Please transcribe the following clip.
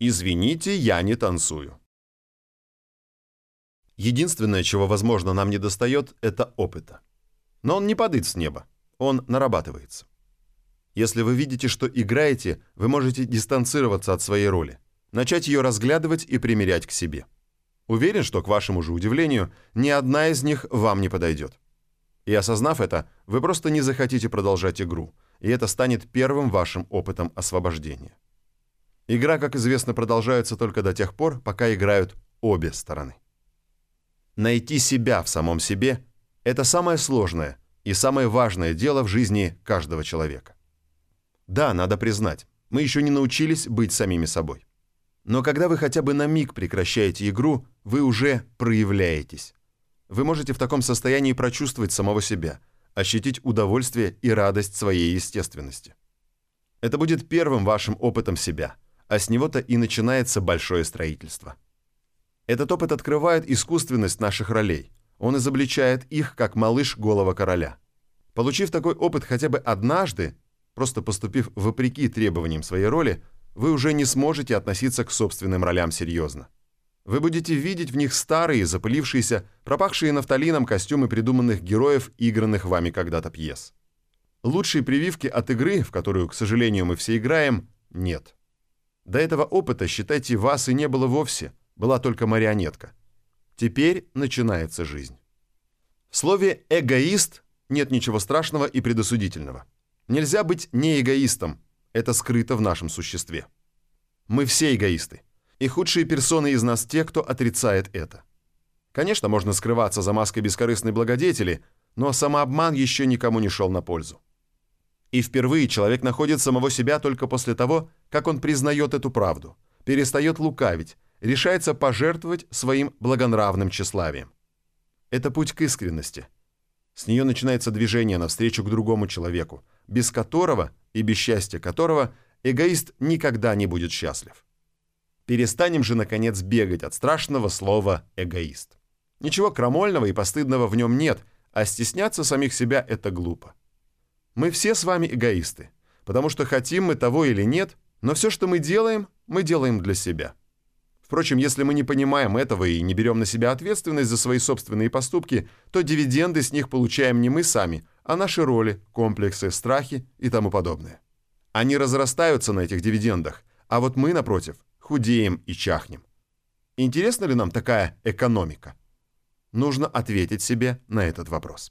Извините, я не танцую. Единственное, чего, возможно, нам не достает, это опыта. Но он не падает с неба, он нарабатывается. Если вы видите, что играете, вы можете дистанцироваться от своей роли, начать ее разглядывать и примерять к себе. Уверен, что, к вашему же удивлению, ни одна из них вам не подойдет. И осознав это, вы просто не захотите продолжать игру, и это станет первым вашим опытом освобождения. Игра, как известно, продолжается только до тех пор, пока играют обе стороны. Найти себя в самом себе – это самое сложное и самое важное дело в жизни каждого человека. Да, надо признать, мы еще не научились быть самими собой. Но когда вы хотя бы на миг прекращаете игру, вы уже проявляетесь. Вы можете в таком состоянии прочувствовать самого себя, ощутить удовольствие и радость своей естественности. Это будет первым вашим опытом себя, а с него-то и начинается большое строительство. Этот опыт открывает искусственность наших ролей. Он изобличает их, как малыш голого короля. Получив такой опыт хотя бы однажды, просто поступив вопреки требованиям своей роли, вы уже не сможете относиться к собственным ролям серьезно. Вы будете видеть в них старые, запылившиеся, пропахшие нафталином костюмы придуманных героев, игранных вами когда-то пьес. Лучшей прививки от игры, в которую, к сожалению, мы все играем, нет. До этого опыта, считайте, вас и не было вовсе, была только марионетка. Теперь начинается жизнь. В слове «эгоист» нет ничего страшного и предосудительного. Нельзя быть не эгоистом, это скрыто в нашем существе. Мы все эгоисты. И худшие персоны из нас те, кто отрицает это. Конечно, можно скрываться за маской бескорыстной благодетели, но самообман еще никому не шел на пользу. И впервые человек находит самого себя только после того, как он признает эту правду, перестает лукавить, решается пожертвовать своим благонравным тщеславием. Это путь к искренности. С нее начинается движение навстречу к другому человеку, без которого и без счастья которого эгоист никогда не будет счастлив. Перестанем же, наконец, бегать от страшного слова «эгоист». Ничего крамольного и постыдного в нем нет, а стесняться самих себя – это глупо. Мы все с вами эгоисты, потому что хотим мы того или нет, но все, что мы делаем, мы делаем для себя. Впрочем, если мы не понимаем этого и не берем на себя ответственность за свои собственные поступки, то дивиденды с них получаем не мы сами, а наши роли, комплексы, страхи и тому подобное. Они разрастаются на этих дивидендах, а вот мы, напротив, худеем и чахнем. Интересна ли нам такая экономика? Нужно ответить себе на этот вопрос.